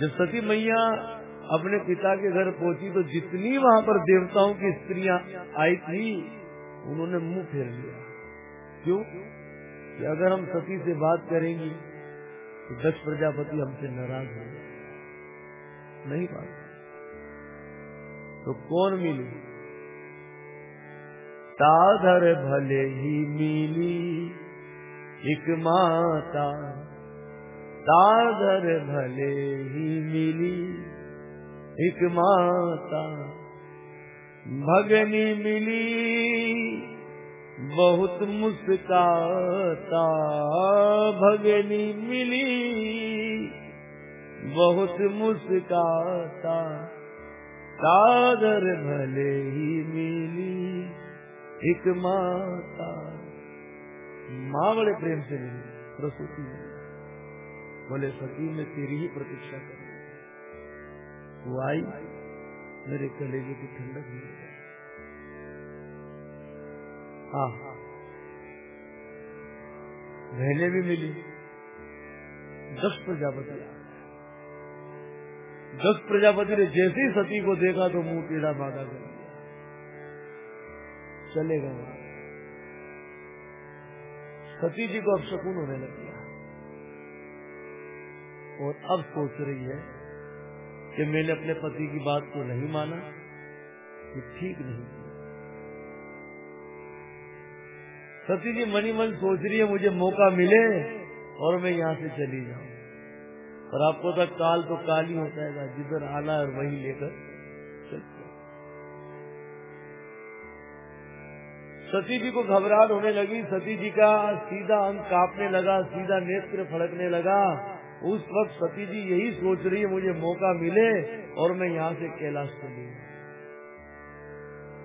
जब सती मैया अपने पिता के घर पहुँची तो जितनी वहाँ पर देवताओं की स्त्रियाँ आई थी, उन्होंने मुँह फेर लिया। क्यों? कि अगर हम सती से बात करेंगी तो दक्ष प्रजापति हमसे नाराज़ हो नहीं बात। तो कौन मिली? ताधर भले ही मिली, एक माता ताधर भले ही मिली एक माता। भगनी मिली, बहुत मुस्काता। भगनी मिली, बहुत मुस्काता। कादर भले ही मिली एक माता। माँ बड़े प्रेम से मिली प्रसूति बोले सती में तेरी ही प्रतीक्षा कर आई, मेरे कलेजे की ठंडक मिल मिली हाँ। बहने भी मिली। दस प्रजापति दस प्रजापति ने जैसे ही सती को देखा तो मुँह टेढ़ा बाधा कर चले गए सती जी को अब शकुन होने लग और अब सोच रही है कि मैंने अपने पति की बात को नहीं माना कि ठीक नहीं सती जी मनी मन सोच रही है, मुझे मौका मिले और मैं यहाँ से चली जाऊँ। और आपको तो काल तो काल ही है, जिधर आना है वही लेकर सती जी को घबराहट होने लगी। सती जी का सीधा अंग कांपने लगा, सीधा नेत्र फड़कने लगा। उस वक्त सती जी यही सोच रही है, मुझे मौका मिले और मैं यहाँ से कैलाश चली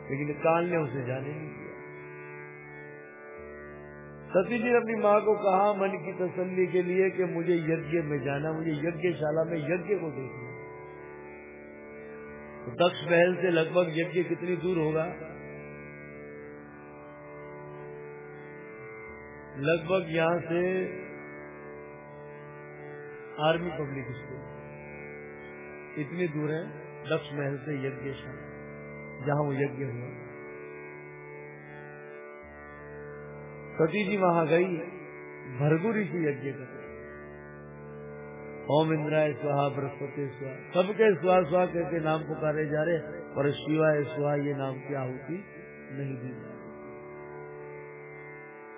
लेकिन काल ने उसे जाने नहीं दिया। सती जी ने अपनी माँ को कहा, मन की तसल्ली के लिए कि मुझे यज्ञ में जाना, मुझे यज्ञशाला में यज्ञ को देखना। तो दक्ष महल से लगभग यज्ञ कितनी दूर होगा? लगभग यहाँ से आर्मी पब्लिक स्कूल। इतनी दूर है, दक्ष महल से यज्ञशाला जहाँ वो यज्ञ हुआ। सती जी वहाँ गई भरगु ऋषि यज्ञ कर ओम इंद्राय स्वाहा, बृहस्पति स्वाहा, सबके स्वा स्वा करके नाम पुकारे जा रहे और शिवाय स्वा ये नाम की आहुति नहीं दी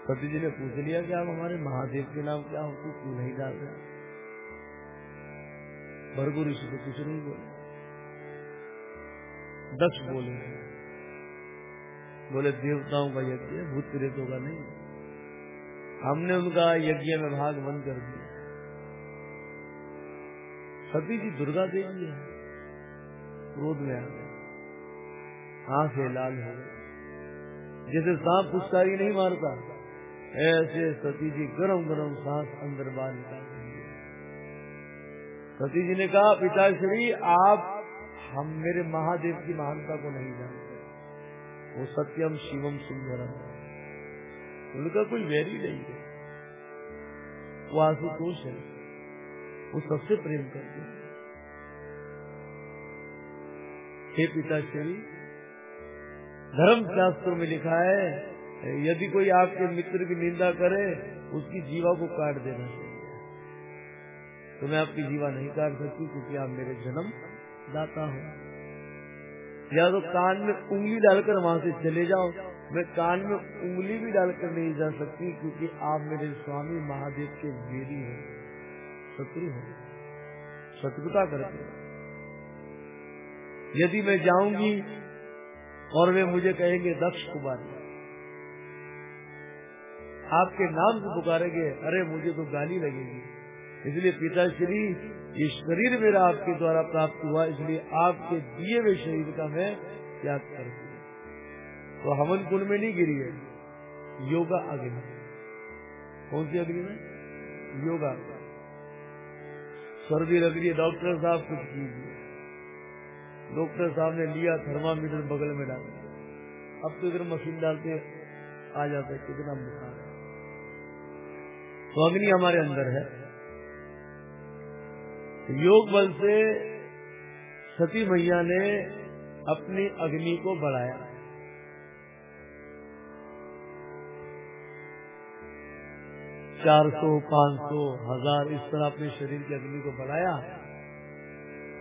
सती जी ने पूछ लिया कि आप हमारे महादेव के नाम की आहुति क्यों नहीं डाल रहे भरगु ऋषि को कुछ नहीं बोले। दक्ष बोले बोले, देवताओं का यज्ञ, भूत प्रेतों का नहीं। हमने उनका यज्ञ में भाग बंद कर दिया। सती जी दुर्गा देवी है। क्रोध में आ गए। आँखें लाल हो गई। जैसे सांप पुस्कारी नहीं मारता, ऐसे सती जी गरम गरम सांस अंदर बाहर निकाल सती जी ने कहा, पिताश्री, आप हम मेरे महादेव की महानता को नहीं जानते। वो सत्यम शिवम सुंदरम। उनका कोई वैरी नहीं है। वो आशुतोष है। वो सबसे प्रेम करते हैं पिताश्री, धर्म शास्त्र में लिखा है, यदि कोई आपके मित्र की निंदा करे, उसकी जीवा को काट देना चाहिए। तो मैं आपकी जीवा नहीं काट सकती क्योंकि आप मेरे जन्म दाता हो। या तो कान में उंगली डालकर वहाँ से चले जाओ। मैं कान में उंगली भी डालकर नहीं जा सकती क्योंकि आप मेरे स्वामी महादेव के वेरी हैं। शत्रु हैं। शत्रुता करते यदि मैं जाऊँगी और वे मुझे कहेंगे, दक्ष कुमार, आपके नाम से पुकारेंगे, अरे मुझे तो गाली लगेगी। इसलिए पिताश्री, ये शरीर मेरा आपके द्वारा प्राप्त हुआ, इसलिए आपके दिए हुए शरीर का मैं त्याग करती तो हवन कुंड में नहीं गिरी है, योगा अग्नि। कौन सी अग्नि में? योगा। सर्दी लग रही है डॉक्टर साहब कुछ कीजिए। डॉक्टर साहब ने लिया थर्मामीटर बगल में डाल। अब तो इधर मशीन डालते, आ जाता है कितना बुखार तो अग्नि हमारे अंदर है। योग बल से सती मैया ने अपनी अग्नि को बढ़ाया। चार सौ, पाँच सौ, हज़ार इस तरह अपने शरीर की अग्नि को बढ़ाया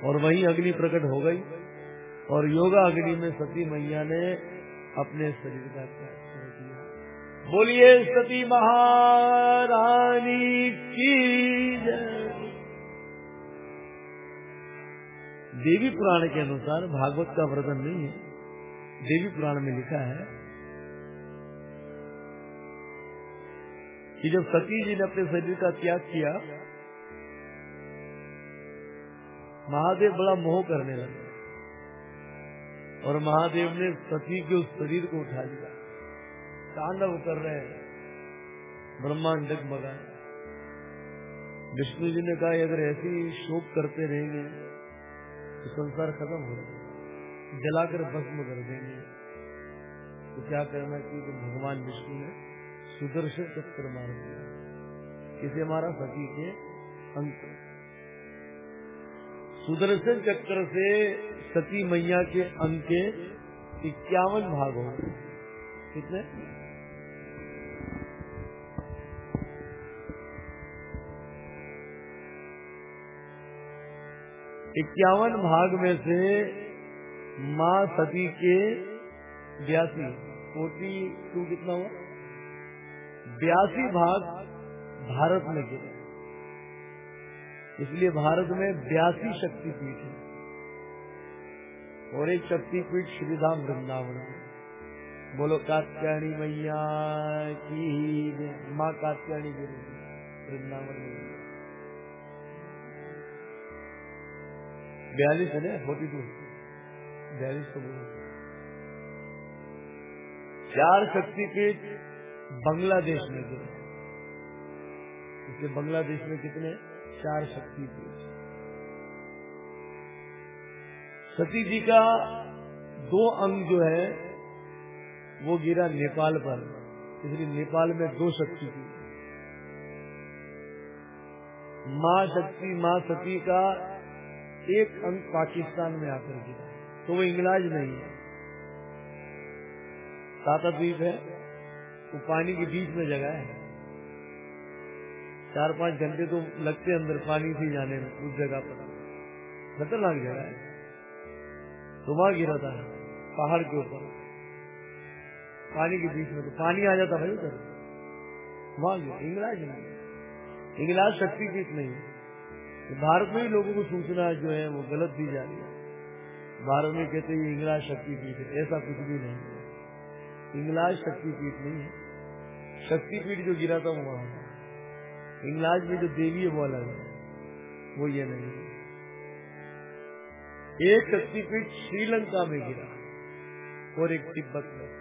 और वही अग्नि प्रकट हो गई और योगा अग्नि में सती मैया ने अपने शरीर का त्याग कर दिया। बोलिए सती महारानी की देवी पुराण के अनुसार भागवत का वर्णन नहीं है। देवी पुराण में लिखा है कि जब सती जी ने अपने शरीर का त्याग किया, महादेव बड़ा मोह करने लगे और महादेव ने सती के उस शरीर को उठा लिया। तांडव कर रहे हैं। ब्रह्मांड डगमगा। विष्णु जी ने कहा, अगर ऐसी शोक करते रहेंगे तो संसार खत्म हो जाएगा जलाकर भस्म कर देंगे। तो क्या करना चाहिए तो भगवान विष्णु ने सुदर्शन चक्र मार दिया इसे हमारा सती के अंक सुदर्शन चक्र से सती मैया के अंक के इक्यावन भाग हो कितने? इक्यावन भाग में से माँ सती के बयासी फोर्टी टू कितना हुआ? बयासी भाग भारत में गिरे। इसलिए भारत में बयासी शक्तिपीठ है। और एक शक्तिपीठ श्रीधाम वृंदावन बोलो कात्याणी मैया की माँ कात्याणी गिरी वृंदावन में बयालीस है ना? फोर्टी टू बयालीस तो चार शक्तिपीठ बांग्लादेश में गिरे इसलिए बांग्लादेश में कितने? चार शक्ति पीठ सती जी का दो अंग जो है, वो गिरा नेपाल पर। इसलिए नेपाल में दो शक्ति थी माँ शक्ति, माँ सती का एक अंक पाकिस्तान में आकर गिरा। तो वो इंग्लाज नहीं है। टाटा द्वीप है। वो पानी के बीच में जगह है। चार पाँच घंटे तो लगते अंदर पानी से जाने में, उस जगह पर। खतरनाक जगह है। वहाँ गिरा था पहाड़ के ऊपर। पानी के बीच में तो पानी आ जाता भाई उधर। वहाँ गया इंग्लाज नहीं इंग्लाज शक्तिपीठ नहीं भारत में ही लोगों को सूचना जो है वो गलत दी जा रही है। भारत में कहते हैं, इंग्लाज शक्तिपीठ है। ऐसा कुछ भी नहीं है। इंग्लाज शक्तिपीठ नहीं है। शक्तिपीठ जो गिरा था वहाँ इंग्लाज में जो देवी है, वो अलग है। वो ये नहीं है। एक शक्तिपीठ श्रीलंका में गिरा और एक तिब्बत में।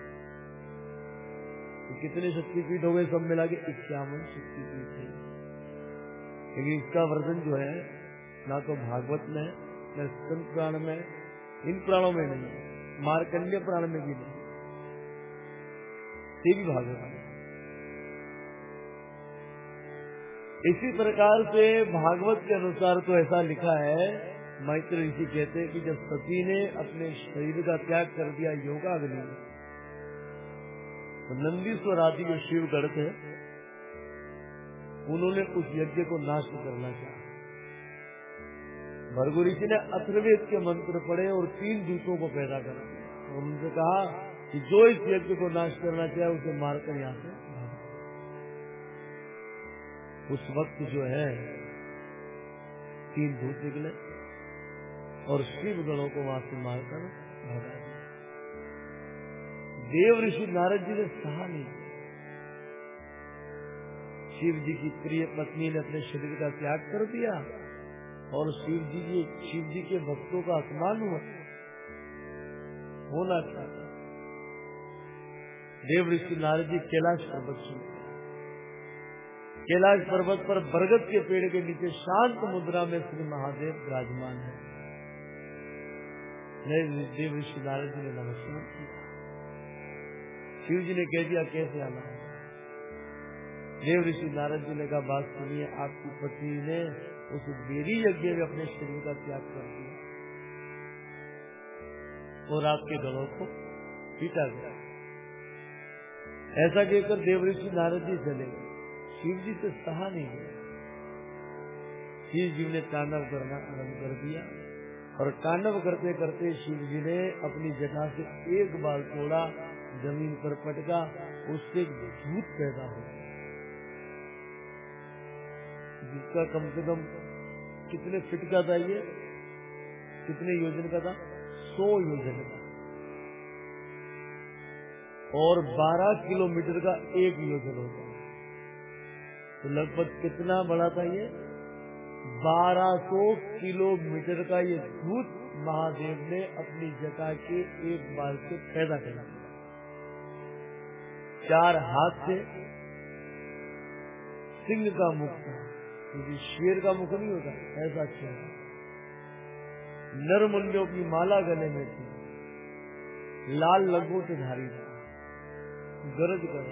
तो कितने शक्तिपीठ हो गए, सब मिला के इक्यावन शक्तिपीठ है। लेकिन इसका वर्णन जो है, ना तो भागवत में, न संत प्राण में, इन प्राणों में नहीं, मार्कंड्य प्राण में भी नहीं। देवी भागवत इसी प्रकार से भागवत के अनुसार तो ऐसा लिखा है, मैत्र ऋषि कहते हैं कि जब सती ने अपने शरीर का त्याग कर दिया योगा अग्नि तो नंदीश्वर आदि जो शिव गढ़ थे उन्होंने उस यज्ञ को नाश करना चाहा। भरगु ऋषि ने अथर्वेद के मंत्र पढ़े और तीन दूतों को पैदा करा। उनसे कहा कि जो इस यज्ञ को नाश करना चाहे, उसे मारकर यहाँ से उस वक्त जो है, तीन धूप निकले और शिव गणों को वहाँ से मारकर भगा देव ऋषि नारद जी ने सहा नहीं शिव जी की प्रिय पत्नी ने अपने शरीर का त्याग कर दिया और शिव जी की शिव जी के भक्तों का अपमान हुआ। होना चाहता देव ऋषि नारद जी कैलाश पर्वत सुन कैलाश पर्वत पर बरगद के पेड़ के नीचे शांत मुद्रा में श्री महादेव विराजमान है। देव ऋषि नारद जी ने नमस्कार किया। शिव जी ने कह दिया, कैसे आना है? देव ऋषि नारद जी ने कहा, बात सुनिए, आपकी पत्नी ने उस मेरी यज्ञ में अपने शरीर का त्याग कर दिया और आपके गलों को पीटा गया। ऐसा कहकर देवऋषि नारद जी चले गए। शिव जी से सहा नहीं गया शिव जी ने तांडव करना आरंभ कर दिया और तांडव करते करते शिव जी ने अपनी जगह से एक बाल तोड़ा, ज़मीन पर पटका, उससे एक भूत पैदा हो जिसका कम से कम कितने फिट का था ये? कितने योजन का था? सौ योजन का। और 12 किलोमीटर का एक योजन होगा तो लगभग कितना बड़ा था ये? 1200 किलोमीटर का ये भूत महादेव ने अपनी जटा के एक बाल से पैदा कर चार हाथ से सिंह का मुख था। क्योंकि शेर का मुख नहीं होता, ऐसा अच्छा नरमुंडियों की माला गले में थी। लाल धारी था। गरज कर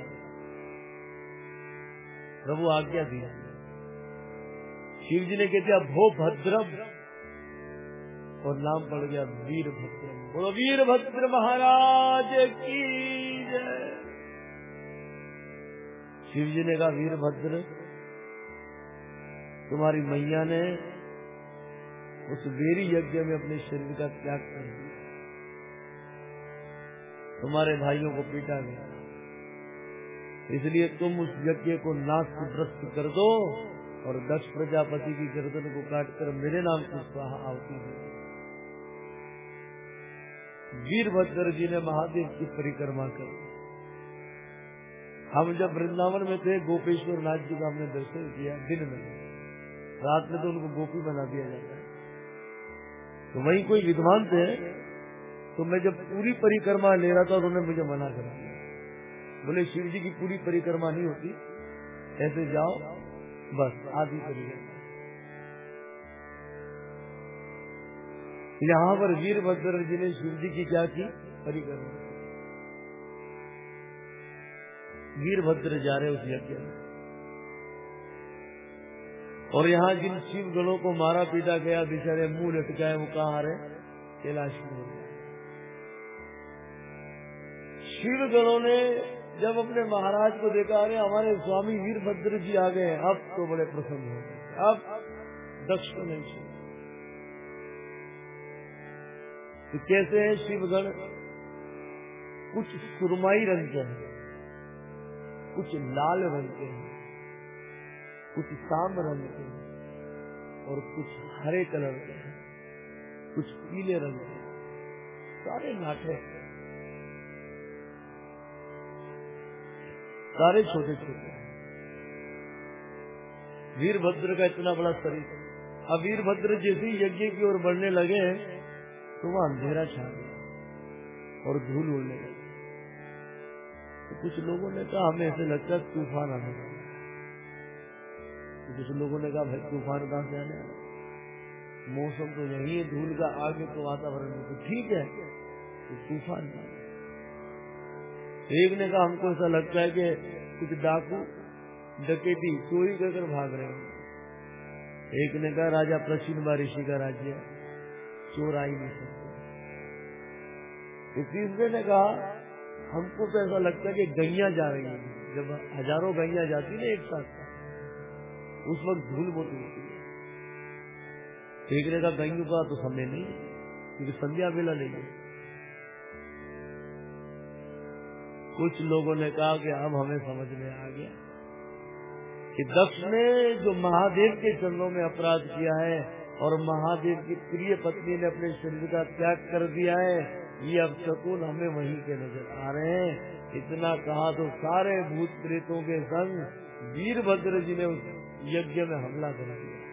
प्रभु आज्ञा दिया शिव जी ने कह दिया, भो भद्रम। और नाम पड़ गया वीरभद्रम बोलो वीरभद्र महाराज की जय। शिव जी ने कहा वीरभद्र तुम्हारी मैया ने उस वेरी यज्ञ में अपने शरीर का त्याग कर दिया। तुम्हारे भाइयों को पीटा गया। इसलिए तुम उस यज्ञ को नाश भ्रष्ट कर दो और दस प्रजापति की गर्दन को काटकर मेरे नाम की स्वाहा आवती है वीरभद्र जी ने महादेव की परिक्रमा कर हम जब वृंदावन में थे, गोपेश्वर नाथ जी का हमने दर्शन किया, दिन में। रात में तो उनको गोपी बना दिया जाता है। तो वही कोई विद्वान थे तो मैं जब पूरी परिक्रमा ले रहा था, उन्होंने मुझे मना कर। दिया बोले शिव जी की पूरी परिक्रमा नहीं होती, ऐसे जाओ, बस आदि परिक्रमा यहाँ पर वीरभद्र जी ने शिव जी की क्या की? परिक्रमा। वीरभद्र जा रहे उस यज्ञ में। और यहाँ जिन शिव गणों को मारा पीटा गया, बेचारे मुँह लटकाए, वो कहा रहे? कैलाश में शिव गणों ने जब अपने महाराज को देखा, अरे हमारे स्वामी वीरभद्र जी आ गए अब तो बड़े प्रसन्न हो गए। अब दक्ष को नहीं तो कैसे है शिवगण कुछ सुरमाई रंग के हैं, कुछ लाल रंग के हैं। कुछ साम रंग के हैं और कुछ हरे कलर के हैं, कुछ पीले रंग के सारे नाटे सारे छोटे छोटे वीरभद्र का इतना बड़ा शरीर। अब वीरभद्र जैसे यज्ञ की ओर बढ़ने लगे तो वहाँ अंधेरा छा गया और धूल उड़ने लगी। तो कुछ लोगों ने कहा, हमें ऐसे लगता तूफ़ान आने वाला तो कुछ लोगों ने कहा, भाई, तूफ़ान कहाँ से आने मौसम तो यही है, धूल का आगे तो वातावरण तो ठीक है तो तूफ़ान एक ने कहा, हमको ऐसा लगता है कि कुछ डाकू डकेती, चोरी कर भाग रहे हैं एक ने कहा, राजा प्रसिद्ध ऋषि का राज्य चोर आई नहीं सकते। तीसरे ने कहा, हमको तो ऐसा लगता है कि गैया जा रही है। जब हज़ारों गैया जाती ना एक साथ उस वक्त धूल बहुत होती है एक ने कहा का तो समय नहीं, क्योंकि संध्या बेला नहीं है कुछ लोगों ने कहा कि अब हमें समझ में आ गया कि दक्ष ने जो महादेव के चरणों में अपराध किया है और महादेव की प्रिय पत्नी ने अपने शरीर का त्याग कर दिया है, ये अब शकुन हमें वहीं के नज़र आ रहे हैं। इतना कहा तो सारे भूत प्रेतों के संग वीरभद्र जी ने उस यज्ञ में हमला कर दिया।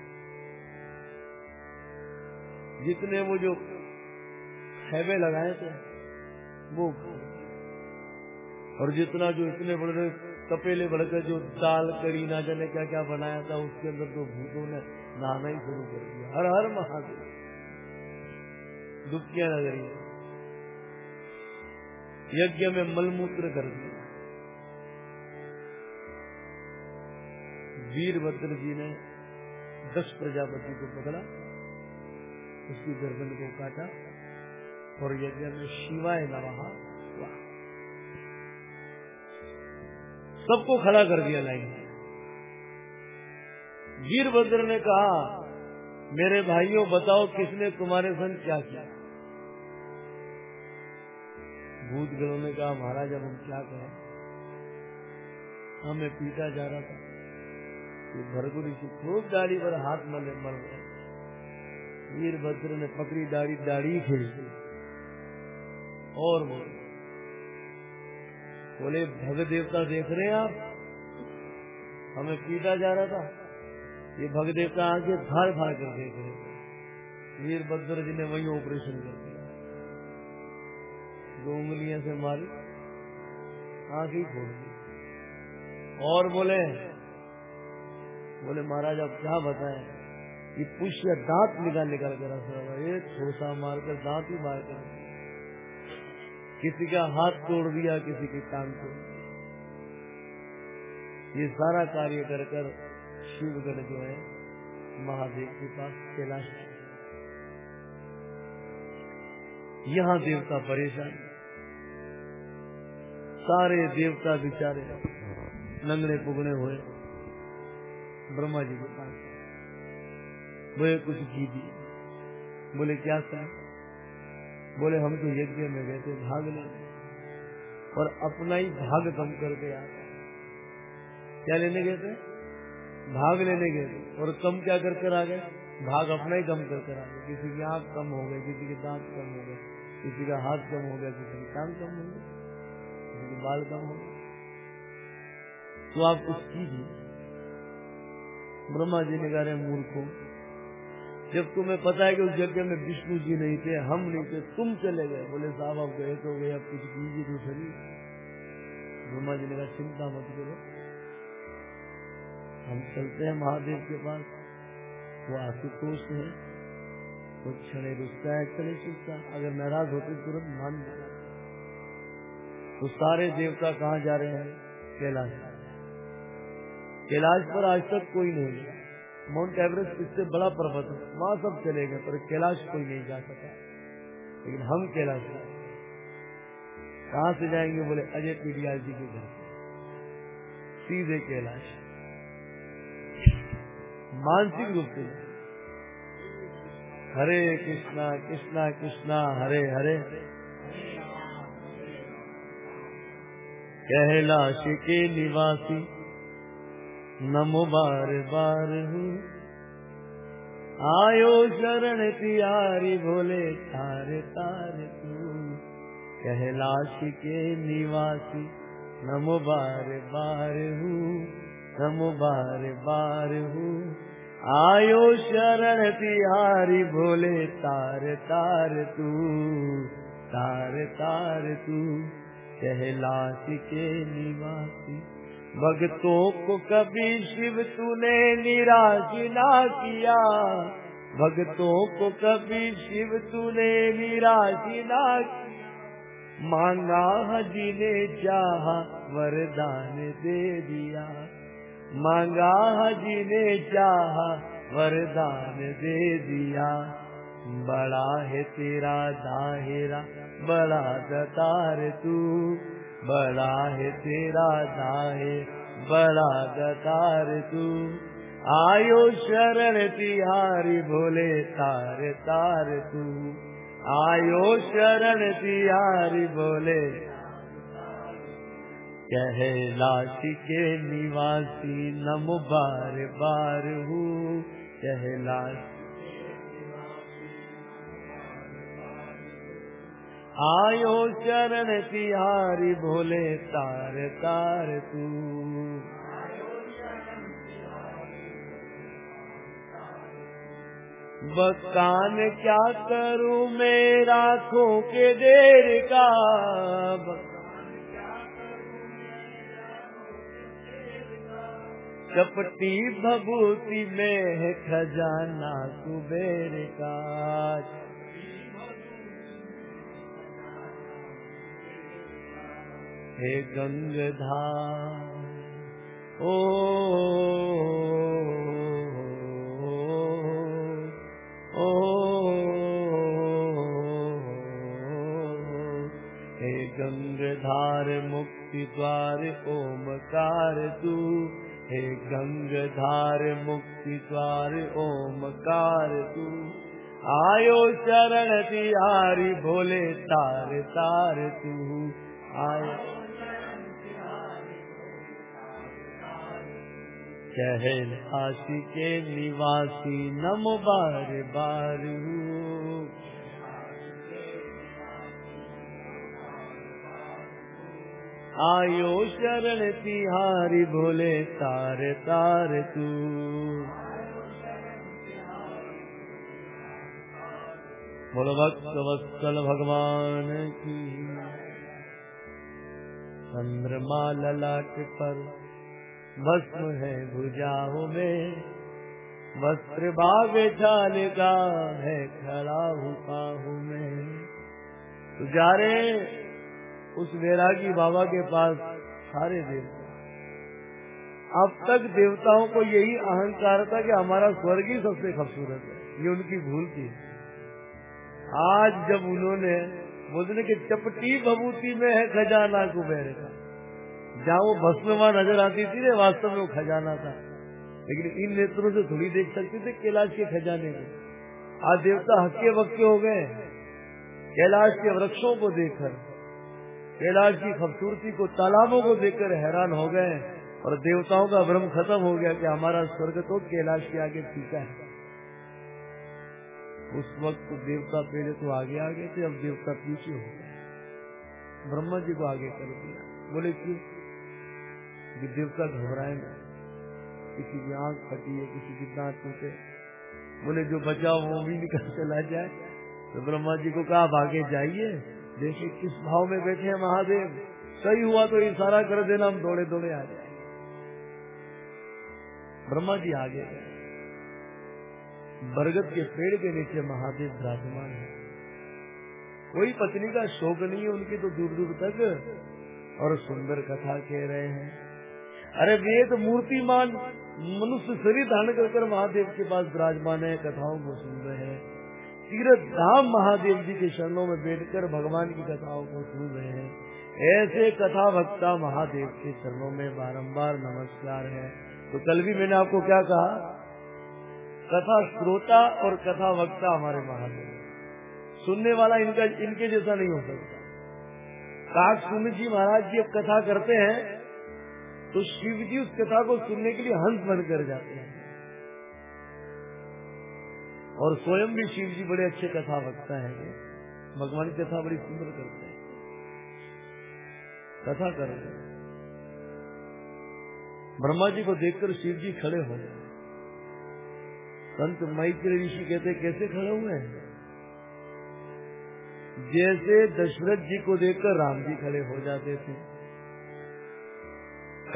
जितने वो जो हैवे लगाए थे, वो और जितना जो इतने बड़े तपेले बढ़कर जो दाल कड़ी ना जाने क्या क्या बनाया था, उसके अंदर तो भूतों ने नहाना ही शुरू कर दिया। हर हर महादेव। दुखिया नगरी यज्ञ में मलमूत्र कर दिया। वीरभद्र जी ने दस प्रजापति को पकड़ा, उसकी गर्दन को काटा, और यज्ञ में शिवाय नवा सबको खड़ा कर दिया लाइन वीरभद्र ने कहा, मेरे भाइयों, बताओ किसने तुम्हारे संग क्या किया? भूत गणों ने कहा, महाराज, अब हम क्या कहें हमें पीटा जा रहा था। तो भरगुरी से खूब दाढ़ी पर हाथ मले मर गए वीरभद्र ने पकड़ी दाढ़ी दाढ़ी खींच और बोले बोले, भग देवता देख रहे हैं आप? हमें पीटा जा रहा था। ये भग देवता आगे फाड़ फाड़ कर देख रहे थे वीरभद्र जी ने वही ऑपरेशन कर दिया। दो उंगलियाँ से मारी ही खोल दी। और बोले बोले, महाराज अब क्या बताएँ? ये पुष्य दांत निकाल निकाल कर ठोसा मारकर, दांत ही मार कर किसी का हाथ तोड़ दिया, किसी की टांग तोड़ ये सारा कार्य कर कर शिवगढ़ जो है, महादेव के पास कैलाश यहाँ देवता परेशान सारे देवता बिचारे नंगड़े पुगड़े हुए। ब्रह्मा जी के पास। बोले, कुछ घी दिए बोले, क्या सर? बोले, हम तो यज्ञ में गए थे भाग ले। और अपना ही भाग कम करके आ क्या लेने गए थे? भाग लेने गए थे। और कम क्या कर कर आ गए? भाग अपना ही कम कर कर आ गए। किसी की आँख कम हो गई, किसी के दांत कम हो गए, किसी का हाथ कम हो गया, किसी की टांग कम हो गई किसी के बाल कम हो गए। तो आप कुछ कीजिए। ब्रह्मा जी ने कहा मूर्खों, जब तुम्हें पता है कि उस यज्ञ में विष्णु जी नहीं थे, हम नहीं थे, तुम चले गए। बोले, साहब, आप गए तो गए अब कुछ कीजिए तो सही। ब्रह्मा जी ने कहा, चिंता मत करो। हम चलते हैं महादेव के पास। वो आशुतोष है। वो क्षण रुकता है क्षण चुकता अगर नाराज़ होते तुरंत मान तो सारे देवता कहाँ जा रहे हैं? कैलाश। कैलाश पर आज तक कोई नहीं गया। माउंट एवरेस्ट इससे बड़ा पर्वत है। वहाँ सब चले गए, पर कैलाश कोई नहीं जा सका। लेकिन हम कैलाश कहा से जाएँगे बोले, अजय पीडियाल जी के घर सीधे कैलाश। मानसिक रूप से। हरे कृष्णा कृष्णा कृष्णा, हरे हरे। कहलाश के निवासी। नमो बार बार हूँ। आयो शरण तियारी भोले तारे तारे तू कहलाश के निवासी, नमो बार बार हूँ। नमो बार बार हूँ। आयो शरण तिहारी भोले तार तार तू तार तार तू कहलाश के निवासी। भक्तों को कभी शिव तूने निराश ना किया। भक्तों को कभी शिव तूने निराश ना किया। मांगा हजी ने चाह, वरदान दे दिया। मांगा हजी ने चाह, वरदान दे दिया। बड़ा है तेरा दाहिरा, बड़ा दतार तू। बड़ा है तेरा दाहे बड़ा दतार तू। आयो शरण तिहारी भोले तार तार तू। आयो शरण तिहारी भोले कहलाशी के निवासी नम बार बार हूँ। कहलाश आयो चरण तिहारी भोले तार तार तू। बकान क्या करूँ मैं राखों के देर का? कपटी भभूति में है खजाना कुबेर का। हे गंगधा ओ ओ, हे गंगधार मुक्ति द्वार, ओमकार तू। हे गंगधार मुक्ति द्वार, ओमकार तू। आयो शरण तिहारी भोले तार तार तू। आयो चहल आशी के निवासी नम बार बार। आयो शरण तिहारी भोले तार तार तू। बोलो भक्त वत्सल भगवान की। चंद्रमा ललाट पर भस्म है भुजाओं में, वस्त्र छाल का है खड़ा हूँ में। तो जा रहे उस वैरागी बाबा के पास सारे देवता। अब तक देवताओं को यही अहंकार था कि हमारा स्वर्ग ही सबसे खूबसूरत है। ये उनकी भूल थी। आज जब उन्होंने बोलते के चपटी बबूती में है खजाना कुबेर का। जहाँ वो भस्म नज़र आती थी वास्तव में वो खजाना था। लेकिन इन नेत्रों से थोड़ी देख सकते थे, कैलाश के खजाने को आज देवता हक्के वक्के हो गए कैलाश के वृक्षों को देखकर, कैलाश की खूबसूरती को, तालाबों को देखकर हैरान हो गए और देवताओं का भ्रम खत्म हो गया कि हमारा स्वर्ग तो कैलाश के आगे फीका है। उस वक्त तो देवता पहले तो आगे आ गए थे, अब देवता पीछे हो गए ब्रह्मा जी को आगे कर दिया। बोले, क्यों? कि देवता घबराए ना किसी की आँख फटी है, किसी की दांत टूटे बोले, जो बचाओ वो भी निकल चला जाए। तो ब्रह्मा जी को कहा आगे जाइए। देखिए किस भाव में बैठे हैं महादेव। सही हुआ तो इशारा कर देना, हम दौड़े दौड़े आ जाए ब्रह्मा जी आगे बरगद के पेड़ के नीचे महादेव विराजमान है। कोई पत्नी का शोक नहीं है उनकी तो दूर दूर तक और सुंदर कथा कह रहे हैं। अरे वेद मूर्तिमान, मनुष्य शरीर धारण कर महादेव के पास विराजमान है, कथाओं को सुन रहे हैं। तीरथ धाम महादेव जी के शरणों में बैठकर भगवान की कथाओं को सुन रहे हैं। ऐसे कथा वक्ता महादेव के चरणों में बारंबार नमस्कार है। तो कल भी मैंने आपको क्या कहा? कथा श्रोता और कथा वक्ता हमारे महादेव। सुनने वाला इनका, इनके जैसा नहीं हो सकता। काक सुन जी महाराज जी अब कथा करते हैं। तो शिव जी उस कथा को सुनने के लिए हंस बन कर जाते हैं। और स्वयं भी शिव जी बड़े अच्छे कथा वक्ता है। भगवान की कथा बड़ी सुंदर करते हैं। कथा कर रहे ब्रह्मा जी को देखकर शिव जी खड़े हो गए। संत मैत्र ऋषि कहते, कैसे खड़े हुए हैं? जैसे दशरथ जी को देखकर राम जी खड़े हो जाते थे।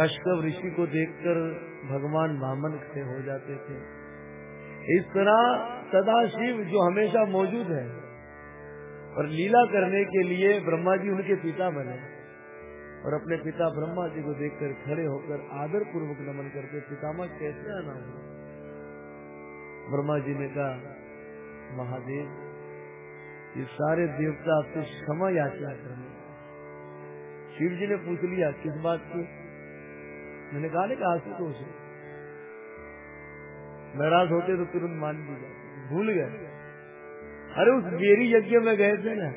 कश्यप ऋषि को देखकर भगवान वामन खड़े हो जाते थे। इस तरह सदा शिव जो हमेशा मौजूद है और लीला करने के लिए ब्रह्मा जी उनके पिता बने और अपने पिता ब्रह्मा जी को देखकर खड़े होकर आदर पूर्वक नमन करके, पितामह, कैसे आना हुआ? ब्रह्मा जी ने कहा, महादेव, ये सारे देवता आपसे क्षमा याचना करने शिव जी ने पूछ लिया, किस बात की? मैंने कहा नहीं आशुतोष है नाराज़ होते तो तुरंत मान भी जाती। भूल गए। अरे, उस मेरी यज्ञ में गए थे ना।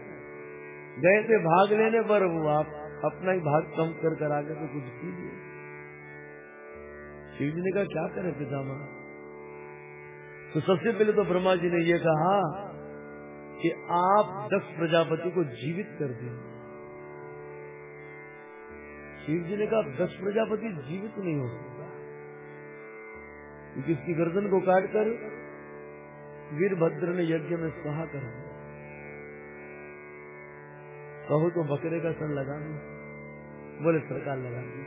गए थे भाग लेने, पर वो आप अपना ही भाग कम कर कर आगे तो कुछ कीजिए शिव जी ने कहा, क्या करें पितामह? तो सबसे पहले तो ब्रह्मा जी ने ये कहा कि आप दस प्रजापति को जीवित कर दें। शिव जी ने कहा, दस प्रजापति जीवित नहीं हो सकता। इसकी गर्दन को काटकर वीरभद्र ने यज्ञ में स्वाहा कर। कहो तो बकरे का सन लगा बोले, सरकार लगा दी।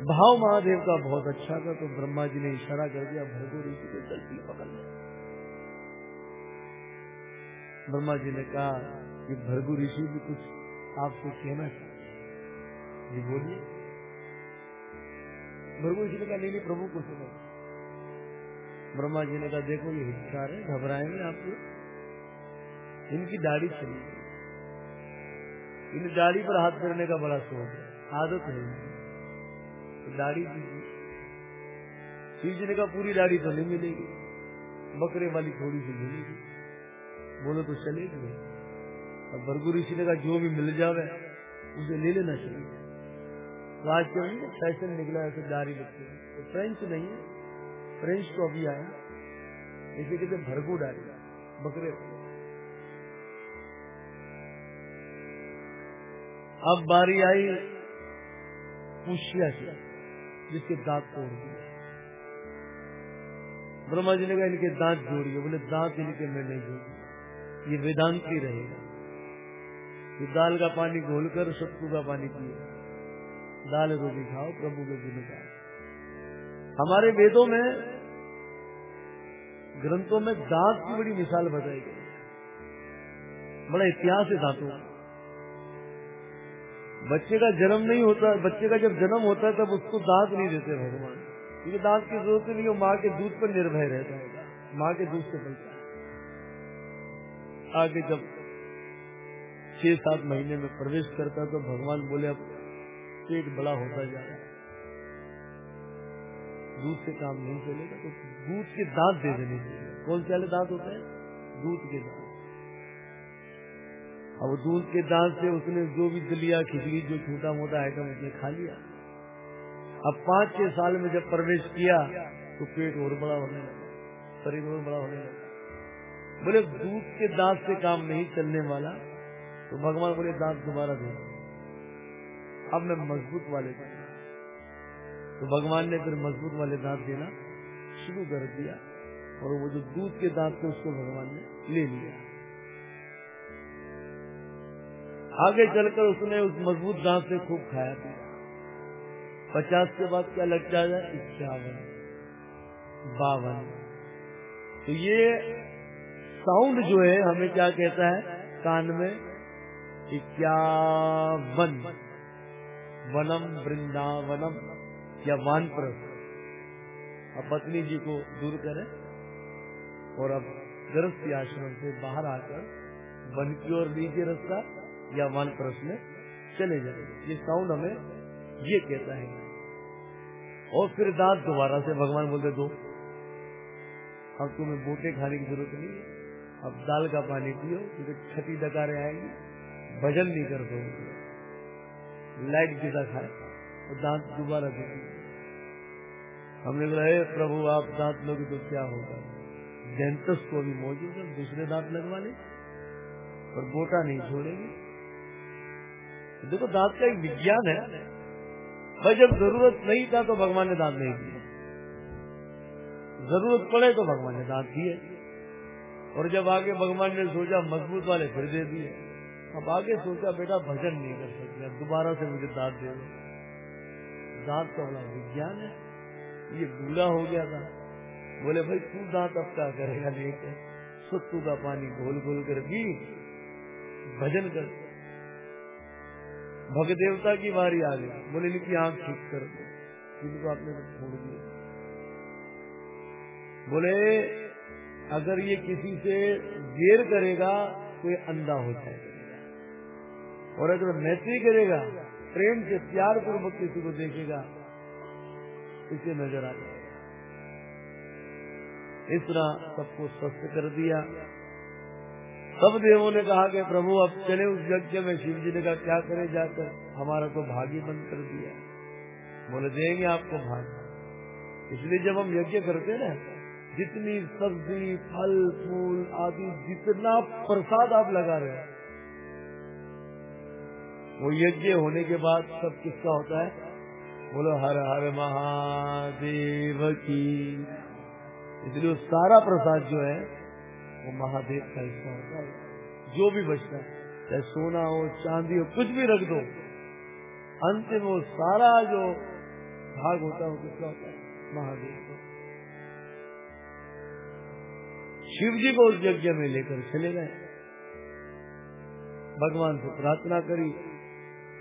भाव महादेव का बहुत अच्छा था तो ब्रह्मा जी ने इशारा कर दिया भरगो ऋषि को जल्दी पकड़ लिया ब्रह्मा जी ने कहा कि भरगु ऋषि भी कुछ आपसे कहना जी, बोलिए। भरगु ऋषि ने कहा, नहीं प्रभु को सुनो। ब्रह्मा जी ने कहा, देखो, ये हिस्सा है, घबराएँगे आपको इनकी दाढ़ी चली इन दाढ़ी पर हाथ करने का बड़ा शौक है। आदत है तो दाढ़ी दीजिए। जी ने कहा पूरी दाढ़ी तो नहीं मिलेगी। बकरे वाली थोड़ी सी मिलेगी। बोलो तो चलेगी। अब भरगु ऋषि ने कहा, जो भी मिल जावे, उसे ले लेना चाहिए। आज क्यों नहीं फ़ैशन निकला ऐसे दाढ़ी लगती है। तो फ्रेंच नहीं है। फ्रेंच तो अभी आया इसे कहते भरगू दाढ़ी बकरे अब बारी आई पुष्या की जिसके दांत तोड़ दिए। ब्रह्मा जी ने कहा, इनके दांत जोड़िए बोले, दांत इनके में नहीं जोड़िए ये वेदांति रहेगा। ये दाल का पानी घोलकर, सत्तू का पानी पिए दाल रोटी खाओ, प्रभु के गुण का हमारे वेदों में, ग्रंथों में दांत की बड़ी मिसाल बताई गई बड़ा इतिहास है दांतों बच्चे का जन्म नहीं होता, बच्चे का जब जन्म होता है, तब उसको दांत नहीं देते भगवान। क्योंकि दांत की ज़रूरत नहीं हो माँ के दूध पर निर्भय रहता है माँ के दूध से पलता है। आगे जब छह सात महीने में प्रवेश करता तो भगवान बोले, अब पेट बड़ा होता जा रहा है। दूध से काम नहीं चलेगा तो दूध के दांत दे देने चाहिए कौन से वाले दांत होते हैं? दूध के दांत। अब दूध के दांत से उसने जो भी दलिया खिचड़ी, जो छोटा मोटा आइटम उसने खा लिया। अब पाँच छह साल में जब प्रवेश किया तो पेट और बड़ा होने लगा, शरीर और बड़ा होने लगा। बोले, दूध के दांत से काम नहीं चलने वाला तो भगवान बोले, दांत दोबारा दे। अब मैं मज़बूत वाले तो भगवान ने फिर मज़बूत वाले दांत देना शुरू कर दिया और वो जो दूध के दांत थे उसको भगवान ने ले लिया। आगे चलकर उसने उस मज़बूत दांत से खूब खाया पिया। पचास के बाद क्या लग जाएगा इक्यावन। बावन। तो ये साउंड जो है, हमें क्या कहता है? कान में इक्यावन। वनम वृंदावनम। या वानप्रस्थ अब पत्नी जी को दूर करें और अब गृहस्थी आश्रम से बाहर आकर वन की ओर लीजिए रास्ता या वन में चले जाए। ये साउंड हमें ये कहता है। और फिर दांत दोबारा से भगवान बोलते, दो, अब तुम्हें बूटे खाने की ज़रूरत नहीं है। अब दाल का पानी पियो क्योंकि छठी डकारे आएगी, भजन नहीं कर दो लाइट गिजा खाए तो दांत दोबारा दे हमने बोला, हे प्रभु, आप दांत लोगे तो क्या होगा? डेंटिस्ट को भी मौजूद है, दूसरे दांत लगवा ले, और बोटा नहीं छोड़ेगी। देखो, दांत का एक विज्ञान है। भाई, जब ज़रूरत नहीं था तो भगवान ने दांत नहीं दिए। ज़रूरत पड़े तो भगवान ने दांत दिए। और जब आगे भगवान ने सोचा, मज़बूत वाले फिर दे दिए। अब आगे सोचा, बेटा, भजन नहीं कर सकते दोबारा से मुझे दांत दे दो। दांत का बड़ा विज्ञान है। ये बूढ़ा हो गया था। बोले, भाई, तू दांत अब क्या करेगा लेके? सत्तू का पानी घोल घोल कर भी भजन कर। भग देवता की बारी आ गई। बोले, इनकी आँख ठीक कर। दो इनको आपने छोड़ दिया। बोले, अगर ये किसी से देर करेगा तो ये अंधा हो जाएगा। और अगर मैत्री करेगा, प्रेम से प्यार पूर्वक किसी को देखेगा, इसे नज़र आ जाएगा। इस तरह सबको स्वस्थ कर दिया। सब देवों ने कहा कि प्रभु, अब चले उस यज्ञ में, शिव जी ने कहा, क्या करे जाकर? हमारा तो भागी बंद कर दिया। बोले, देंगे आपको भाग इसलिए जब हम यज्ञ करते ना, जितनी सब्ज़ी, फल, फूल आदि, जितना प्रसाद आप लगा रहे हैं वो यज्ञ होने के बाद सब किसका होता है? बोलो, हर हर महादेव की। इसलिए सारा प्रसाद जो है, वो महादेव का हिस्सा होता है। जो भी बचता है, चाहे सोना हो, चांदी हो, कुछ भी रख दो अंतिम वो सारा जो भाग होता है, वो किसका होता है? महादेव का। शिव जी को उस यज्ञ में लेकर चले गए। भगवान से प्रार्थना करी।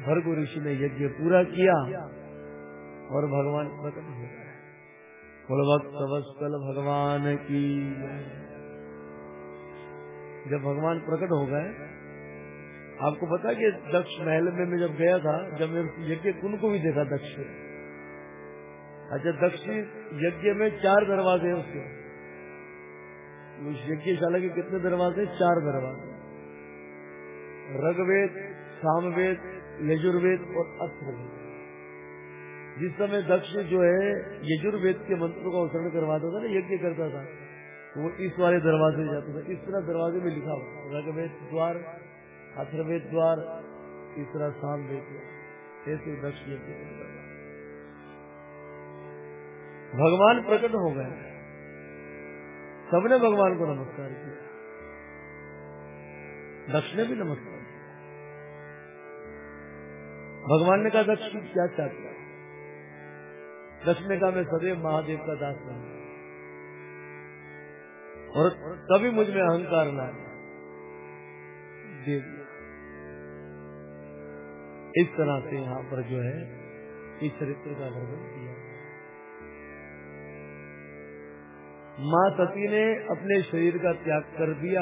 भरगु ऋषि ने यज्ञ पूरा किया और भगवान प्रकट हो गए। वत्सल भगवान की जब भगवान प्रकट हो गए, आपको पता कि दक्ष महल में मैं जब गया था, जब मैं यज्ञ कुंड को भी देखा दक्ष। अच्छा दक्ष यज्ञ में चार दरवाजे हैं उसके। उस यज्ञशाला के कितने दरवाजे? चार दरवाजे। रगवेद, सामवेद यजुर्वेद और अथर्वेद जिस समय दक्ष जो है, यजुर्वेद के मंत्र का उच्चारण करवाता था ना, यज्ञ करता था वो इस वाले दरवाजे जाता था। इस तरह दरवाजे में लिखा हुआ रगवेद द्वार, अथर्वेद द्वार, इस तरह सामवेद द्वार ऐसे दक्ष यज्ञ भगवान प्रकट हो गए। सबने भगवान को नमस्कार किया। दक्ष ने भी नमस्कार भगवान ने कहा, दक्ष, क्या चाहता दक्षिण का मैं सदैव महादेव का दास रहूँ और कभी मुझमें अहंकार ना दे इस तरह से यहाँ पर जो है, इस चरित्र का वर्णन किया माँ सती ने अपने शरीर का त्याग कर दिया।